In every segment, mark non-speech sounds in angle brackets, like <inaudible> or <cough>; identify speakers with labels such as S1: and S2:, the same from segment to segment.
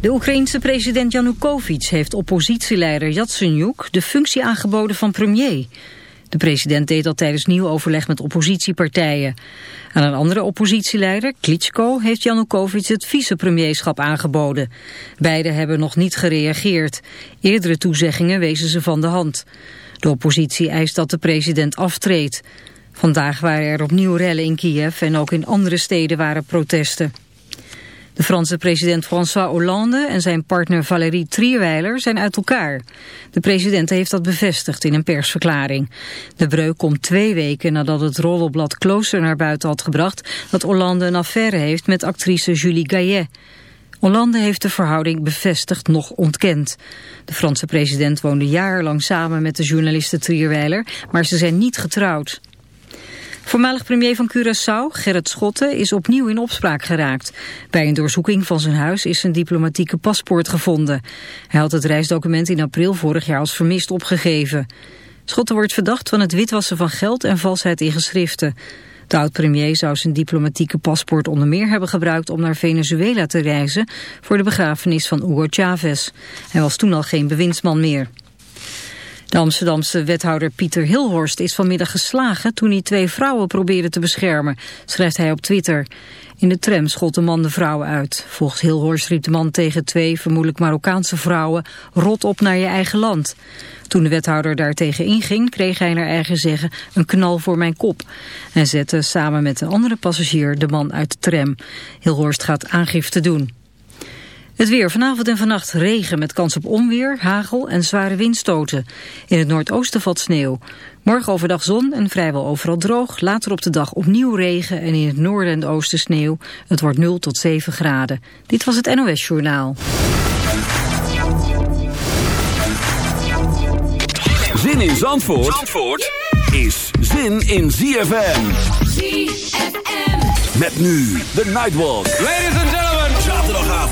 S1: De Oekraïense president Janukovic heeft oppositieleider Yatsenyuk de functie aangeboden van premier. De president deed dat tijdens nieuw overleg met oppositiepartijen. Aan een andere oppositieleider, Klitschko, heeft Janukovic het vicepremierschap aangeboden. Beiden hebben nog niet gereageerd. Eerdere toezeggingen wezen ze van de hand. De oppositie eist dat de president aftreedt. Vandaag waren er opnieuw rellen in Kiev en ook in andere steden waren protesten. De Franse president François Hollande en zijn partner Valérie Trierweiler zijn uit elkaar. De president heeft dat bevestigd in een persverklaring. De breuk komt twee weken nadat het roddelblad Closer naar buiten had gebracht... dat Hollande een affaire heeft met actrice Julie Gaillet. Hollande heeft de verhouding bevestigd nog ontkend. De Franse president woonde jarenlang samen met de journaliste Trierweiler... maar ze zijn niet getrouwd. Voormalig premier van Curaçao, Gerrit Schotten, is opnieuw in opspraak geraakt. Bij een doorzoeking van zijn huis is zijn diplomatieke paspoort gevonden. Hij had het reisdocument in april vorig jaar als vermist opgegeven. Schotten wordt verdacht van het witwassen van geld en valsheid in geschriften. De oud-premier zou zijn diplomatieke paspoort onder meer hebben gebruikt om naar Venezuela te reizen voor de begrafenis van Hugo Chavez. Hij was toen al geen bewindsman meer. De Amsterdamse wethouder Pieter Hilhorst is vanmiddag geslagen toen hij twee vrouwen probeerde te beschermen, schrijft hij op Twitter. In de tram schot de man de vrouwen uit. Volgens Hilhorst riep de man tegen twee vermoedelijk Marokkaanse vrouwen rot op naar je eigen land. Toen de wethouder daartegen inging kreeg hij naar eigen zeggen een knal voor mijn kop. En zette samen met een andere passagier de man uit de tram. Hilhorst gaat aangifte doen. Het weer vanavond en vannacht regen met kans op onweer, hagel en zware windstoten. In het noordoosten valt sneeuw. Morgen overdag zon en vrijwel overal droog. Later op de dag opnieuw regen en in het noorden en oosten sneeuw. Het wordt 0 tot 7 graden. Dit was het NOS Journaal.
S2: Zin in Zandvoort, Zandvoort is zin in ZFM.
S3: ZFM.
S2: Met nu de Nightwalk.
S4: Ladies and.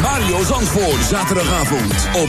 S5: Mario Zandvoort. Zaterdagavond op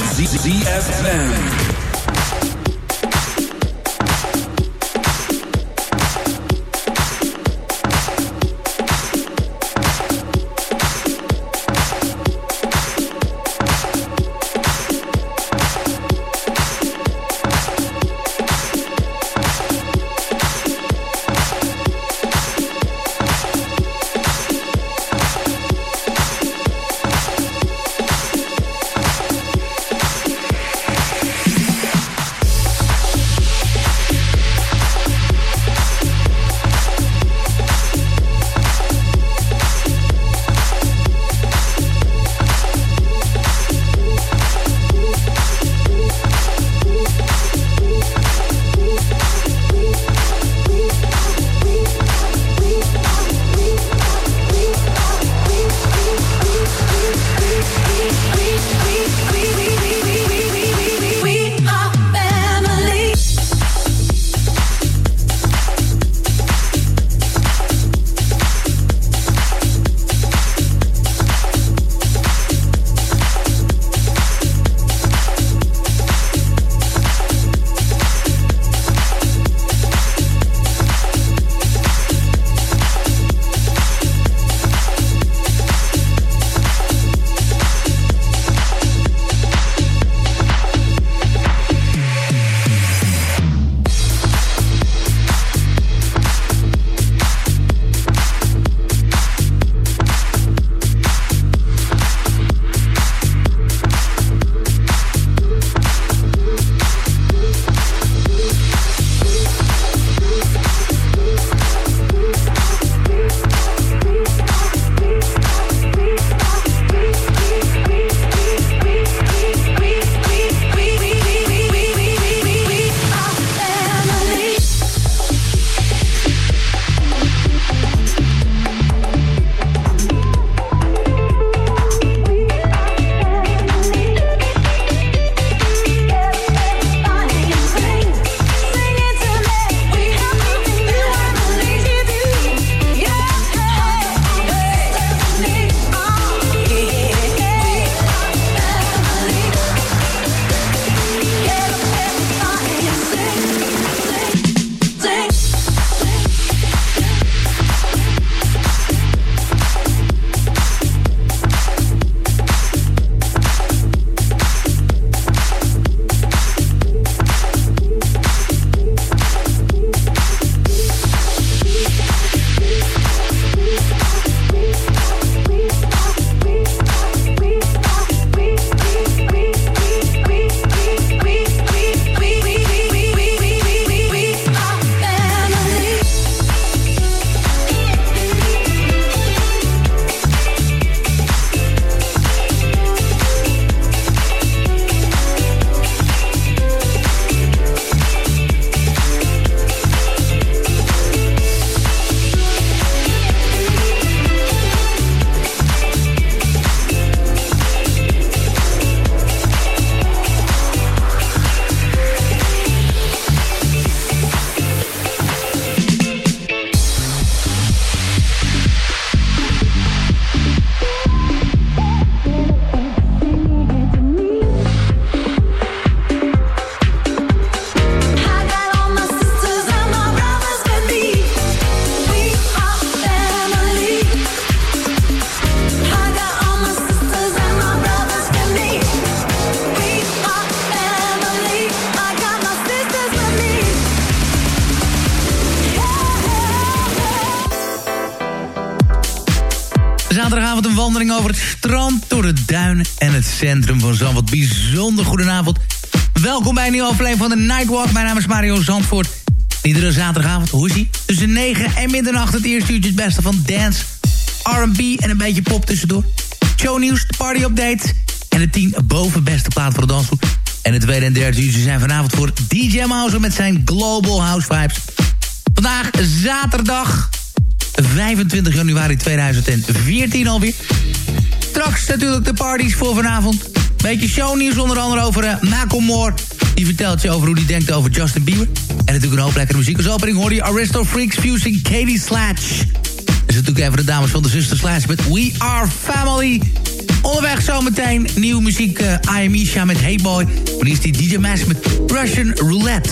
S5: ZFM.
S3: centrum van Zandvoort. Bijzonder goedenavond. Welkom bij een nieuwe aflevering van de Nightwalk. Mijn naam is Mario Zandvoort. Iedere zaterdagavond, hoe? Tussen 9 en middernacht het eerste uurtje het beste van dance, R&B en een beetje pop tussendoor. Shownieuws, party updates en de 10 bovenbeste plaat voor de dansgroep. En het tweede en derde uurtje zijn vanavond voor DJ Mouse met zijn Global House Vibes. Vandaag zaterdag 25 januari 2014 alweer. Straks natuurlijk de parties voor vanavond. Beetje shownieuws onder andere over uh. Die vertelt je over hoe hij denkt over Justin Bieber. En natuurlijk een hoop lekkere muziek. Als opening hoor je Aristo Freaks fusing Katie Slatch.
S6: is natuurlijk even de dames van de Zusterslijst met We Are Family. Onderweg zometeen nieuwe muziek uh, I Am Isha met Hey Boy. Maar is die DJ Mask met Russian Roulette.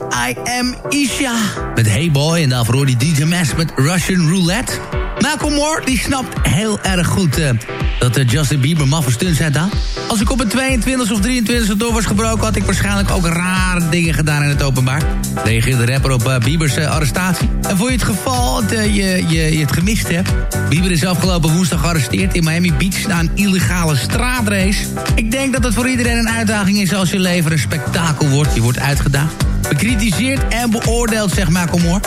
S3: I Am Isha. Met Hey Boy en daarvoor die DJ Mask met Russian Roulette. Malcolm Moore, die snapt heel erg goed eh, dat eh, Justin Bieber maffe stunts had gedaan. Als ik op een 22 of 23 door was gebroken... had ik waarschijnlijk ook rare dingen gedaan in het openbaar. Reageerde de rapper op eh, Biebers arrestatie. En voor je het geval dat je, je, je het gemist hebt... Bieber is afgelopen woensdag gearresteerd in Miami Beach... na een illegale straatrace. Ik denk dat het voor iedereen een uitdaging is als je leven een spektakel wordt. Je wordt uitgedaagd. Bekritiseerd en beoordeeld, zegt Macklemore.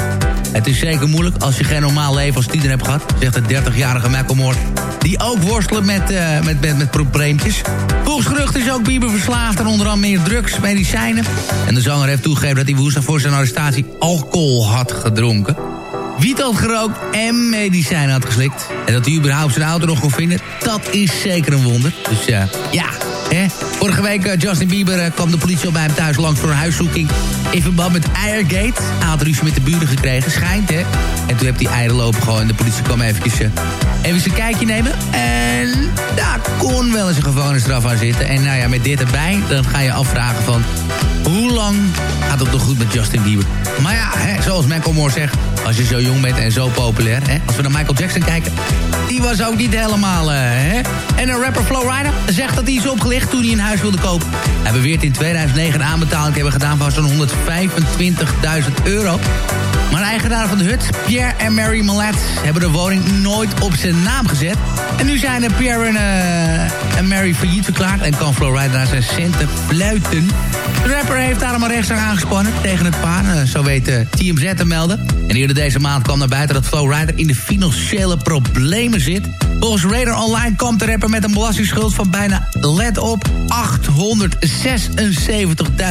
S3: Het is zeker moeilijk als je geen normaal leven als tiener hebt gehad... zegt de 30-jarige Macklemore... die ook worstelen met, eh, met, met, probleempjes. Volgens geruchten is ook Bieber verslaafd aan onder andere meer drugs, medicijnen. En de zanger heeft toegegeven dat hij woensdag voor zijn arrestatie alcohol had gedronken. Wiet had gerookt en medicijnen had geslikt. En dat hij überhaupt zijn auto nog kon vinden, dat is zeker een wonder. Dus eh, ja, Vorige week eh, Justin Bieber eh, kwam de politie al bij hem thuis langs voor een huiszoeking. In verband met Eiergate. Hij met de buren gekregen, schijnt hè. En toen heeft hij eieren lopen gewoon. En de politie kwam eh, even een kijkje nemen. En daar kon wel eens een gevangenisstraf aan zitten. En nou ja, met dit erbij, dan ga je afvragen van... Hoe gaat het nog goed met Justin Bieber? Maar ja, hè, zoals Macklemore zegt... als je zo jong bent en zo populair... Hè, als we naar Michael Jackson kijken... die was ook niet helemaal... eh, hè? En een rapper Flowrider zegt dat hij is opgelicht toen hij een huis wilde kopen. Hij beweert in 2009 een aanbetaling hebben gedaan... van zo'n 125.000 euro. Maar de eigenaar van de hut, Pierre en Mary Mallet... hebben de woning nooit op zijn naam gezet. En nu zijn Pierre en, eh, en Mary failliet verklaard... en kan Flowrider naar zijn centen fluiten... De rapper heeft een rechtszaak aangespannen tegen het paar. eh, zo weet eh, TMZ te melden. En eerder deze maand kwam naar buiten dat Flowrider in de financiële problemen zit. Volgens Radar Online komt de rapper met een belastingsschuld van bijna, let op,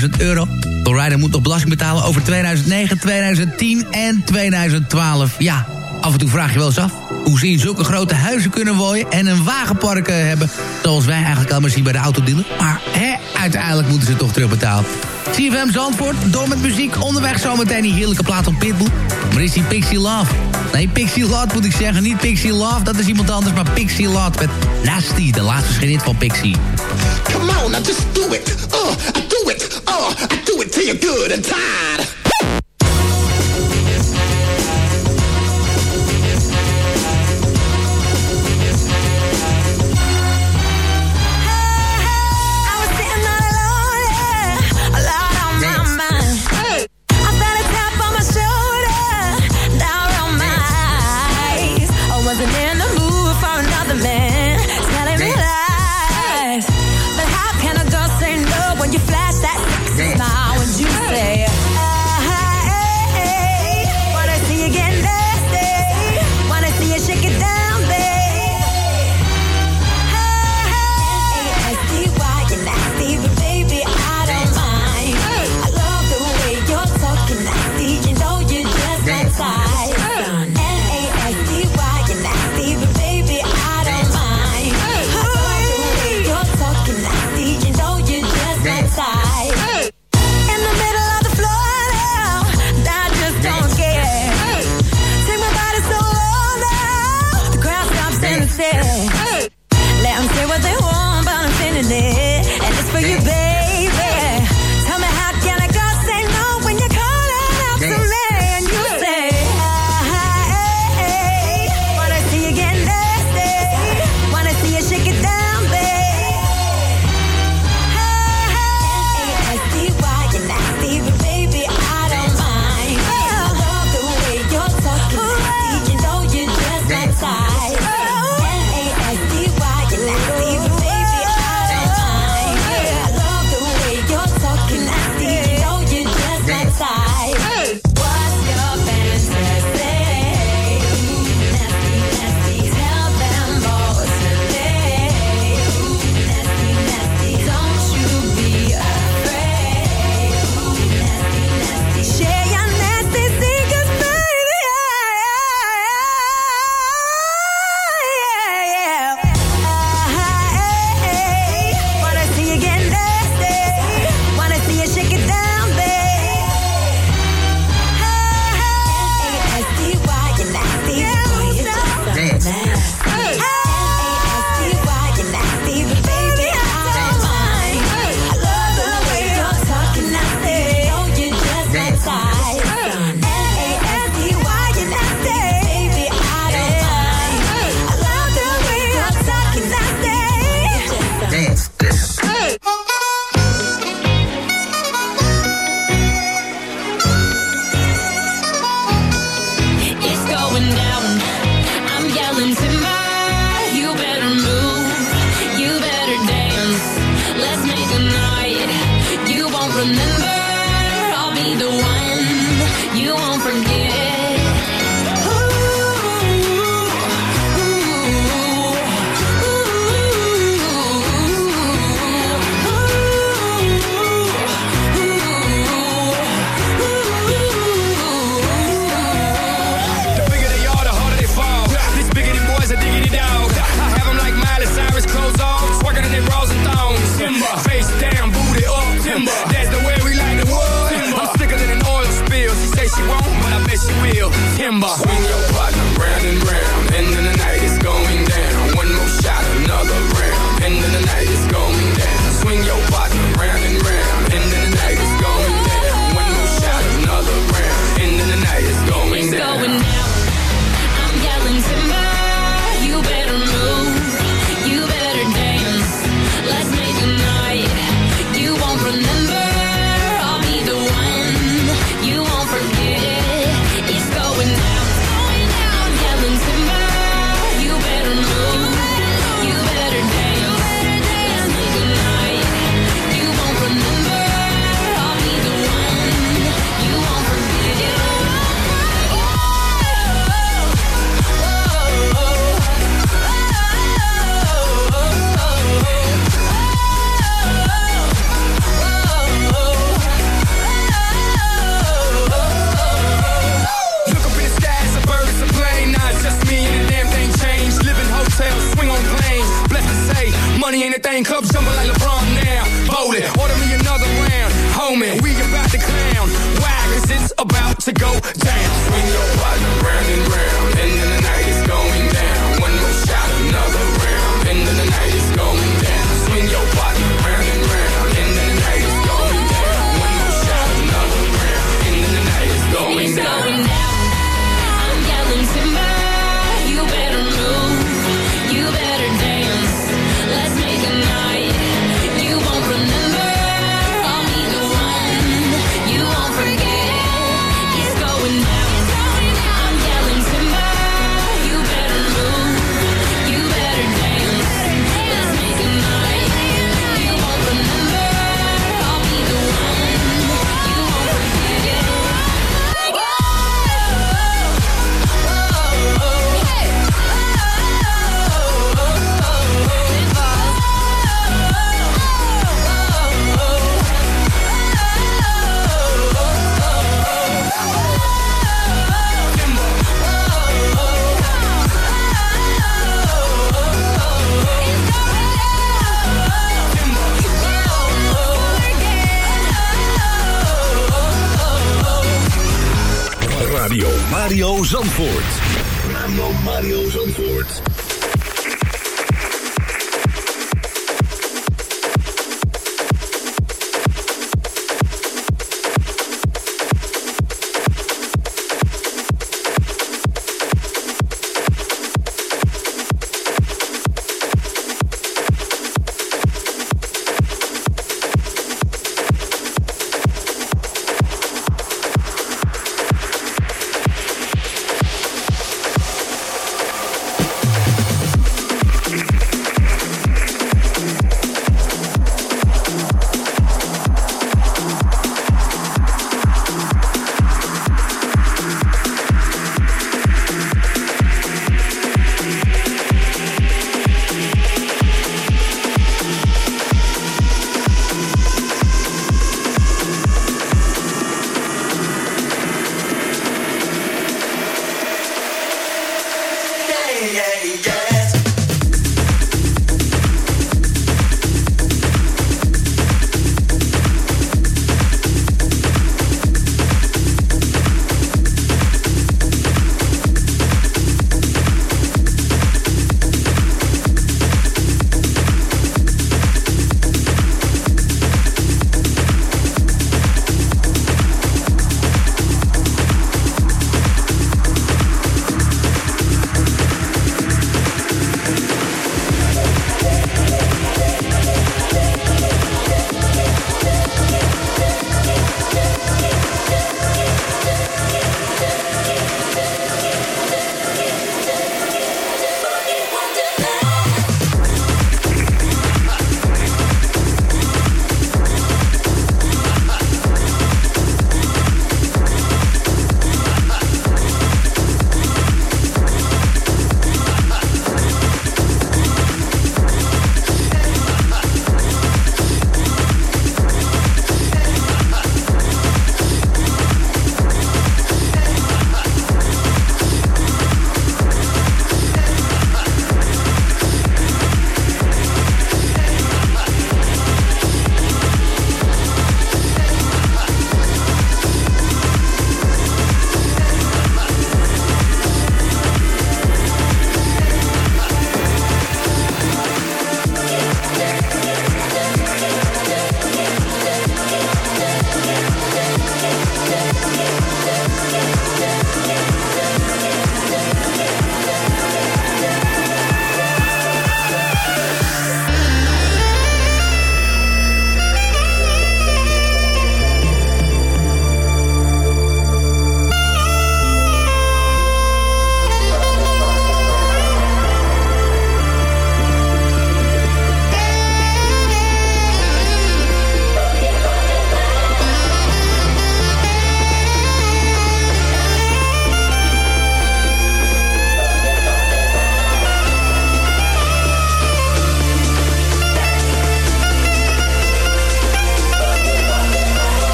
S3: 876.000 euro. Flowrider moet nog belasting betalen over 2009, 2010 en 2012. Ja, af en toe vraag je wel eens af hoe ze zulke grote huizen kunnen wonen... en een wagenpark eh, hebben, zoals wij eigenlijk allemaal zien bij de autodealer. Maar hè, uiteindelijk moeten ze toch terugbetalen. CFM Zandvoort, door met muziek. Onderweg zometeen die heerlijke plaat van Pitbull. Maar is die Pixie Love? Nee, Pixie Love moet ik zeggen. Niet Pixie Love, dat is iemand anders. Maar Pixie Love met Nasty, de laatste schenit van Pixie.
S4: Come on, now just do it. Uh, I do it. Uh, I do it till you're good and tired.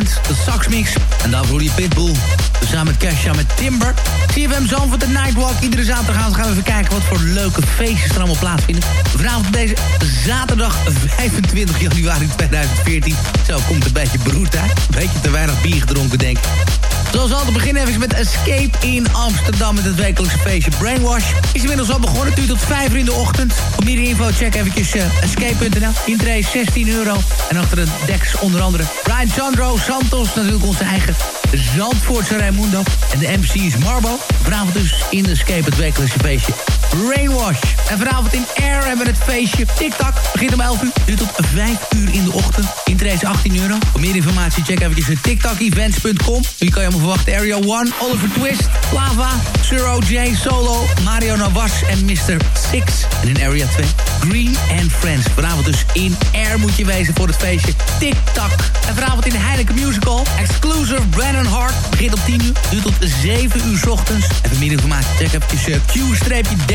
S3: Wonderland, de Sax Mix. En daarvoor die Pitbull. Samen met Kesha met Timber. CFM Zandvoort de Nightwalk. Iedere zaterdag gaan we even kijken wat voor leuke feestjes er allemaal plaatsvinden. Vanavond deze zaterdag <laughs> 25 januari 2014. Zo komt een beetje beroerd uit. Een beetje te weinig bier gedronken denk ik. Zoals altijd beginnen even met Escape in Amsterdam... met het wekelijkse feestje Brainwash. Is inmiddels al begonnen, duurt tot 5 uur in de ochtend. Voor meer info check eventjes uh, escape.nl. Intree 16 euro. En achter de deks onder andere Brian Sandro, Santos... natuurlijk onze eigen Zandvoortse Raimundo. En de MC is Marbo. Vanavond dus in Escape het wekelijkse feestje Brainwash. En vanavond in Air hebben we het feestje TikTok. Begint om 11 uur, duurt tot 5 uur in de ochtend. Interesse 18 euro. Voor meer informatie check eventjes tiktokevents.com. Hier kan je allemaal verwachten. Area 1, Oliver Twist, Lava, Zero J, Solo, Mario Navas en Mr. Six. En in Area 2, Green and Friends. Vanavond dus in Air moet je wezen voor het feestje TikTok. En vanavond in de Heineken Musical. Exclusive Brandon Hart. Begint om 10 uur, duurt tot 7 uur ochtends. En voor meer informatie check eventjes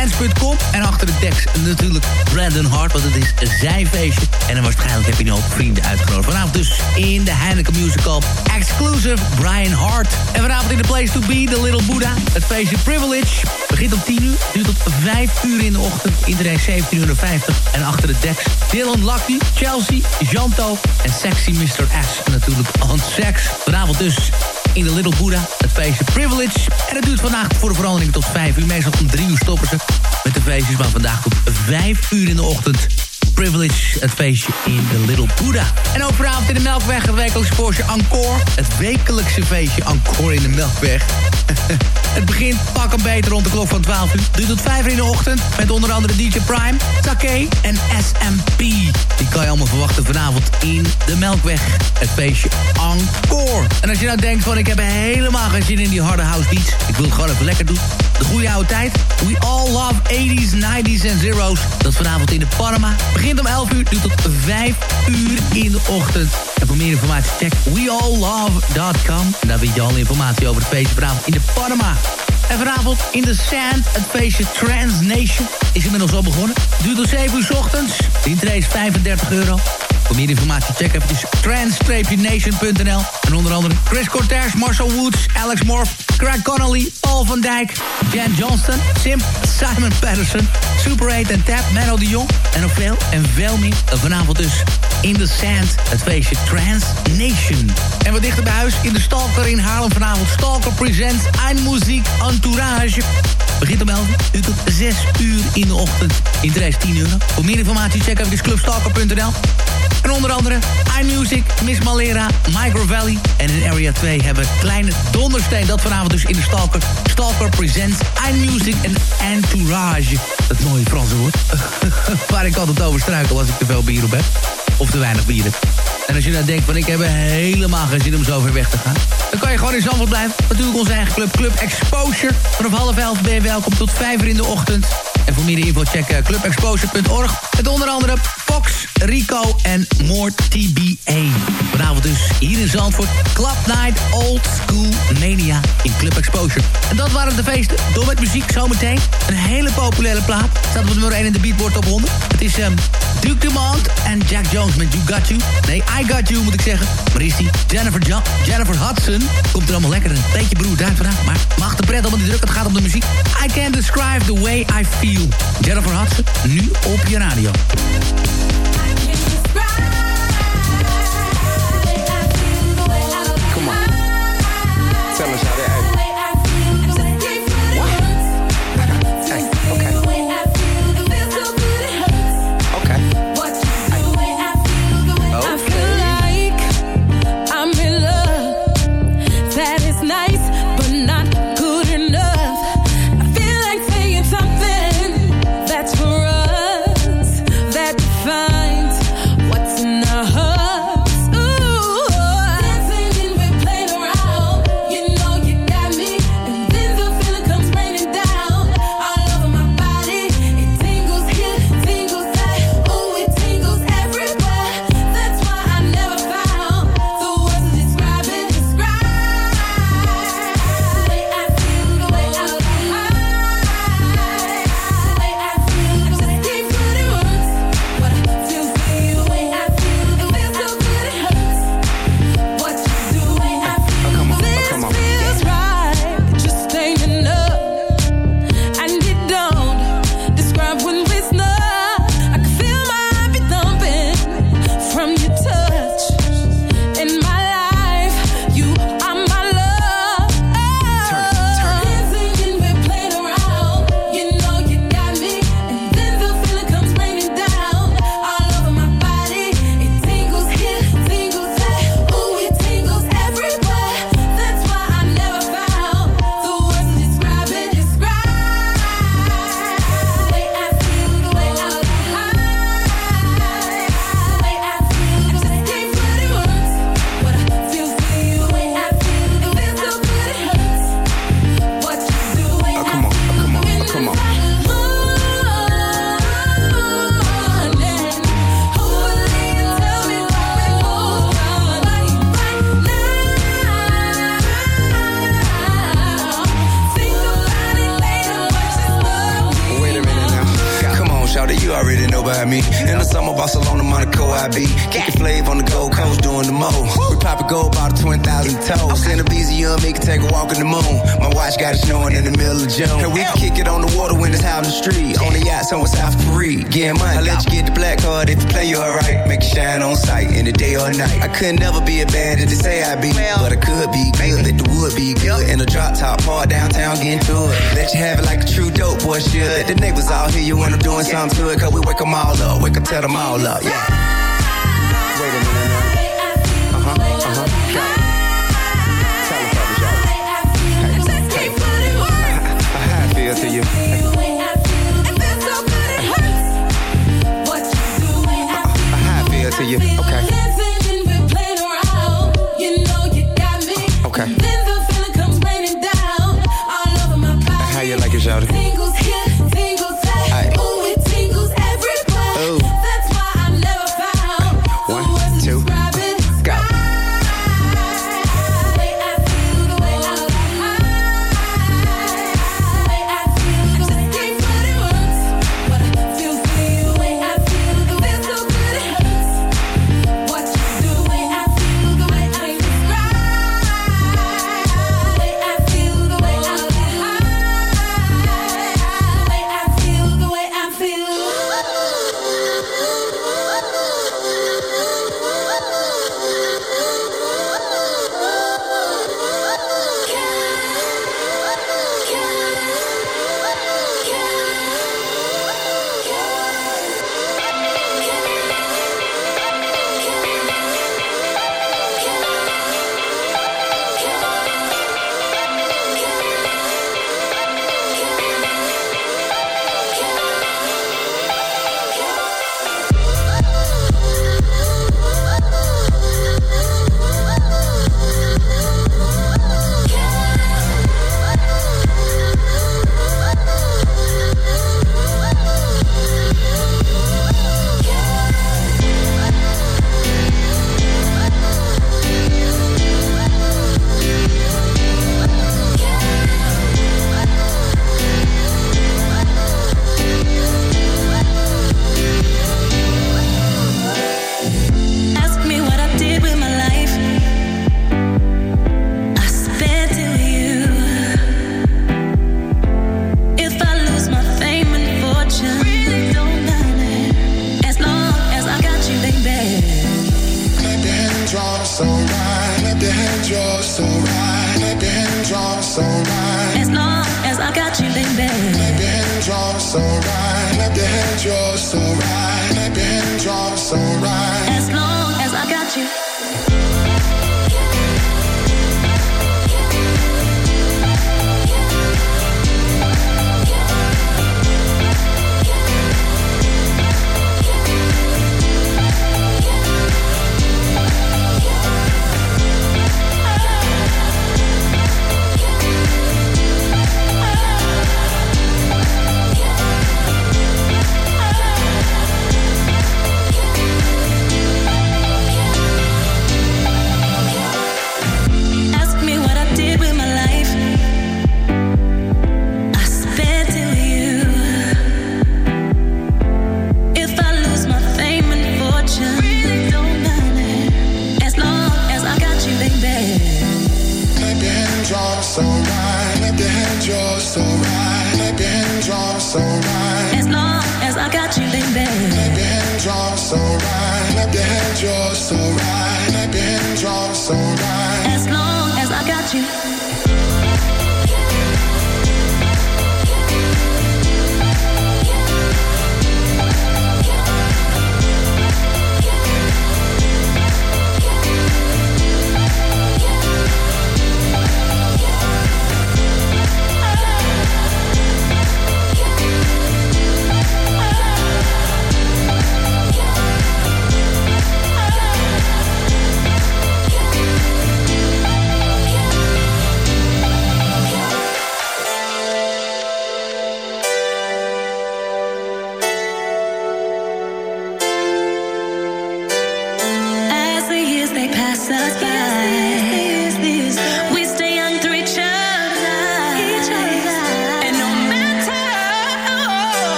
S3: q-dance.com. En achter de tekst natuurlijk Brandon Hart, want het is zijn feestje. En dan waarschijnlijk heb je nu ook vrienden uitgenodigd. Vanavond dus in de Heineken Musical. Exclusive Brian Hart. En vanavond in de Place to Be, The Little Buddha. Het feestje Privilege. Begint om 10 uur, duurt tot 5 uur in de ochtend. Iedereen 17,50 uur. En achter de tekst Dylan Lucky, Chelsea, Janto en Sexy Mr. S. Natuurlijk on Sex. Vanavond dus in de Little Buddha. Het feestje Privilege. En het duurt vandaag voor de verandering tot 5 uur. Meestal om 3 uur stoppen ze met de feestjes. Maar vandaag tot 5 uur in de ochtend Privilege, het feestje in de Little Buddha. En ook vanavond in de Melkweg het wekelijkse Porsche Encore. Het wekelijkse feestje Encore in de Melkweg. <laughs> het begint pak een beter rond de klok van 12 uur. Duurt tot 5 uur in de ochtend. Met onder andere DJ Prime, Take en SMP. Die kan je allemaal verwachten vanavond in de Melkweg. Het feestje Encore. En als je nou denkt van ik heb helemaal geen zin in die harde house beats. Ik wil het gewoon even lekker doen. De goede oude tijd. We all love 80s, 90s en zeros. Dat vanavond in de Panama. Begint om 11 uur, duurt tot 5 uur in de ochtend. En voor meer informatie check wealllove.com. En daar vind je alle informatie over het feestje vanavond in de Panama. En vanavond in de Sand, het feestje Trans Nation, is inmiddels al begonnen. Duurt tot 7 uur s ochtends. De intree is 35 euro. Voor meer informatie check even dus trans-nation.nl. En onder andere Chris Cortez, Marshall Woods, Alex Morph, Craig Connolly, Paul van Dijk, Jan Johnston, Simp, Simon Patterson, Super 8 en Tap, Menno de Jong. En nog veel en veel meer. Vanavond dus in the Sand, het feestje Trans Nation. En wat dichter bij huis, in de Stalker in Haarlem vanavond. Stalker presents Eindmuziek Entourage. Begint om 11 uur tot 6 uur in de ochtend. Interesse 10 euro. Voor meer informatie check even clubstalker.nl. En onder andere iMusic, Miss Malera, Micro Valley. En in Area 2 hebben Kleine Dondersteen. Dat vanavond dus in de Stalker. Stalker presents iMusic en Entourage. Dat mooie Franse woord. <laughs> Waar ik altijd over struikel als ik te veel bier op heb. Of te weinig bieren. En als je nou denkt van ik heb helemaal geen zin om zo ver weg te gaan. Dan kan je gewoon in Zandvoort blijven. Natuurlijk onze eigen club, Club Exposure. Vanaf half elf ben je welkom tot vijf uur in de ochtend. En voor meer info check eh, clubexposure.org. Met onder andere Fox, Rico en More TBA. Vanavond dus hier in Zandvoort. Club Night Old School Mania in Club Exposure. En dat waren de feesten. Door met muziek zometeen. Een hele populaire plaat. Staat op nummer 1 in de Beatboard Top 100. Het is um, Duke Dumont en Jack Jones met You Got You. Nee, I Got You moet ik zeggen. Maar is die Jennifer, jo Jennifer Hudson. Komt er allemaal lekker een beetje broer uit vandaag. Maar mag de pret allemaal niet druk. Het gaat om de muziek. I can't describe the way I feel. Jennifer Hudson, nu op je radio.
S7: Come on. Tell us how that
S5: all
S7: up, wake up, tell them all up, yeah.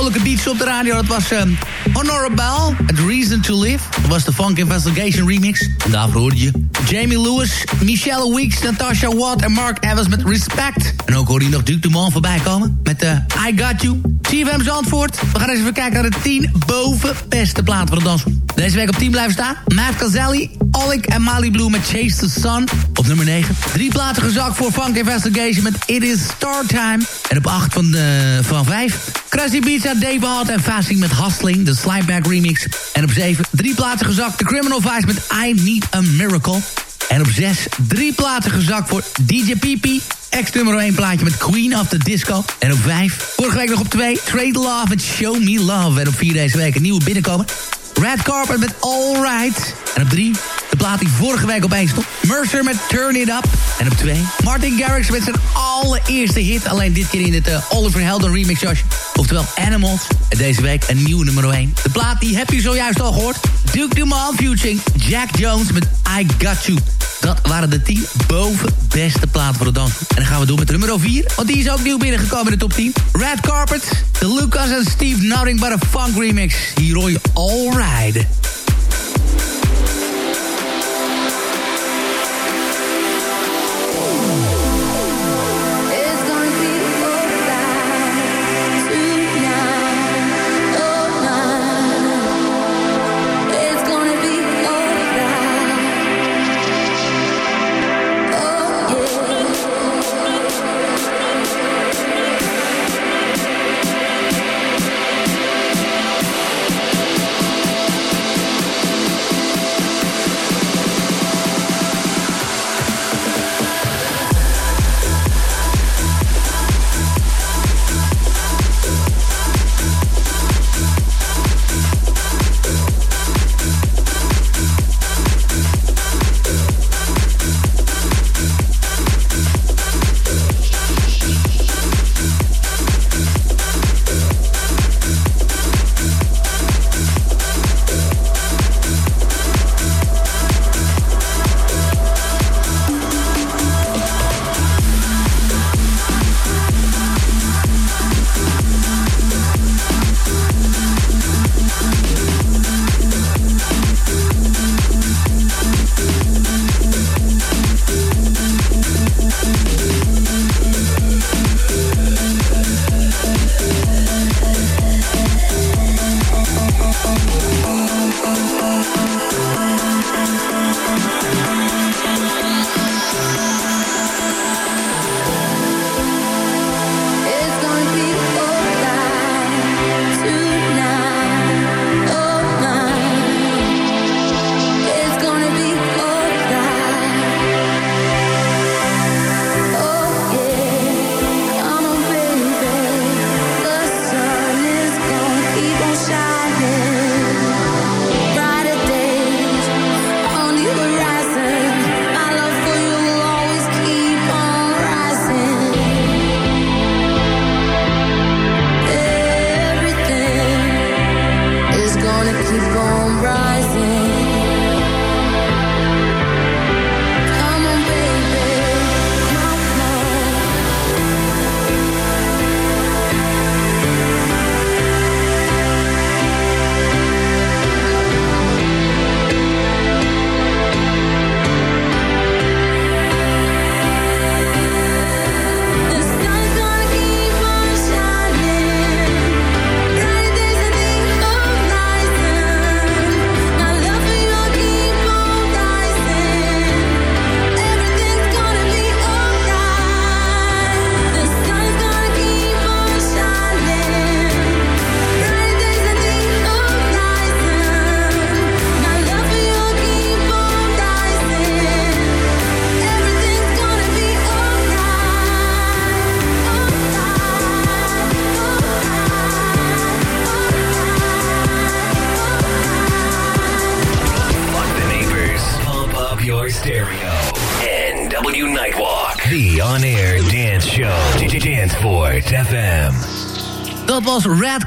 S3: Vrolijke beats op de radio. Dat was uh, Honorable, A Reason to Live. Dat was de Funk Investigation remix. En daarvoor hoorde je Jamie Lewis, Michelle Weeks, Natasha Watt en Mark Evans met Respect. En ook hoorde je nog Duke Dumont voorbij komen met uh, I Got You. CFM Zandvoort. We gaan eens even kijken naar de 10 boven beste platen van de dans. Deze week op 10 blijven staan. Matt Cazelli, Olik en Mali Blue met Chase the Sun. Op nummer 9. Drie platen gezakt voor Funk Investigation met It Is Start Time. En op 8 van, de, van 5. Krusty Pizza, Hart en Fasting met Hustling, de Slimeback remix. En op 7, drie plaatsen gezakt, The Criminal Vice met I Need a Miracle. En op 6, drie plaatsen gezakt voor DJ PP. Ex nummer 1 plaatje met Queen of the Disco. En op 5, vorige week nog op 2, Trade Love met Show Me Love. En op 4 deze week een nieuwe binnenkomen. Red Carpet met All Right. En op 3, de plaat die vorige week op 1 stond. Mercer met Turn It Up. En op 2, Martin Garrix met zijn allereerste hit. Alleen dit keer in het uh, Oliver Heldon remix jasje. Oftewel Animals. En deze week een nieuwe nummer 1. De plaat die heb je zojuist al gehoord. Duke Dumont featuring Jack Jones met I Got You. Dat waren de 10 boven beste platen voor de dans. En dan gaan we door met nummer 4. Want die is ook nieuw binnengekomen in de top 10. Red Carpet, de Lucas en Steve Nothing But A Funk remix. Hier hoor je All Ride. Dat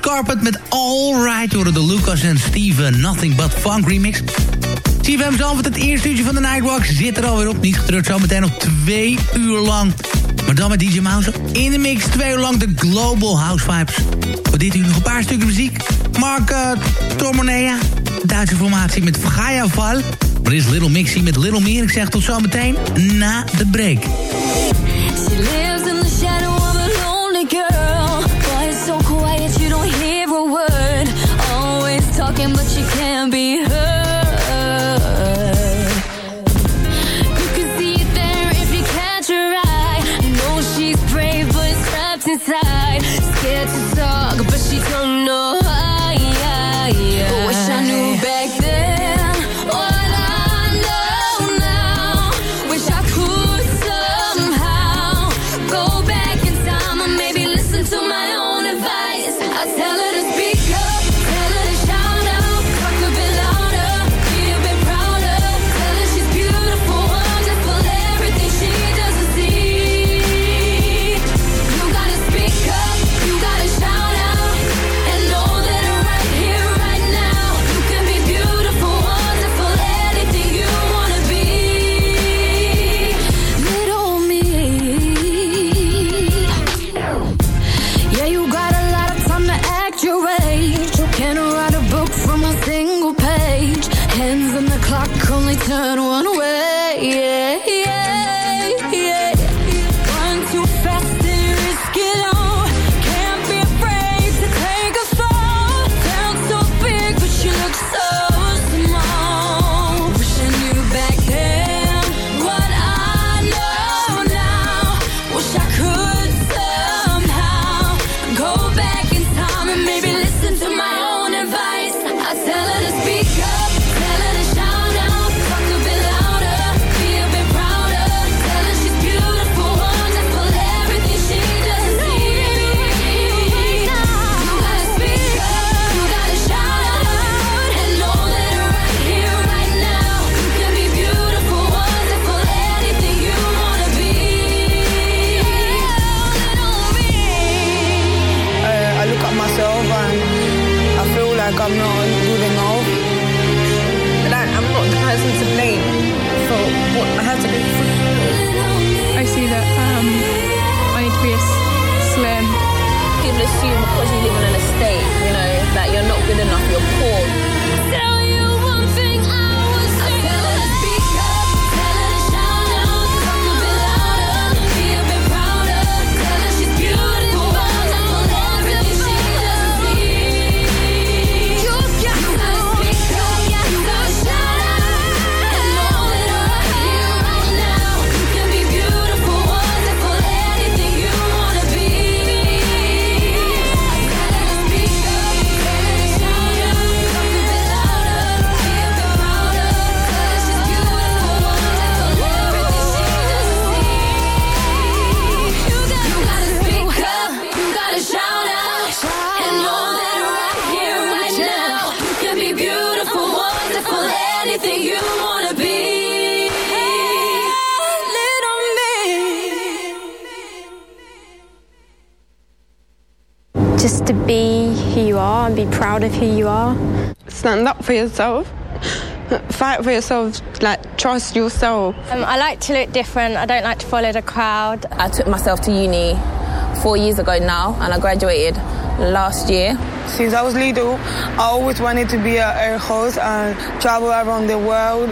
S3: Carpet met All Right door de Lucas en Steven Nothing But Funk remix. CFM Zalvert, het eerste uurtje van de Nightwalk zit er alweer op. Niet gedrukt, zometeen nog twee uur lang. Maar dan met DJ Mouse in de mix, twee uur lang de Global House Vibes. Voor dit uur nog een paar stukken muziek. Mark uh, Tormonea, Duitse formatie met Vagaya Val. Maar is Little Mixie met Little Meer. Ik zeg tot zometeen na de break.
S5: looking, but you can't.
S8: for yourself fight for yourself, like trust yourself.
S9: Um, I like to look different. I don't like to follow the crowd.
S10: I took myself to uni four years ago now, and I graduated last year.
S8: Since I was little, I always wanted to be an air host and travel around the world.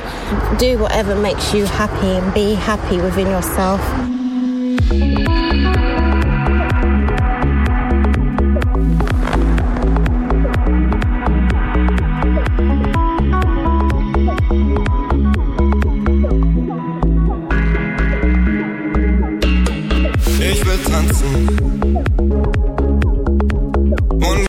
S11: Do whatever makes you happy and be happy within yourself.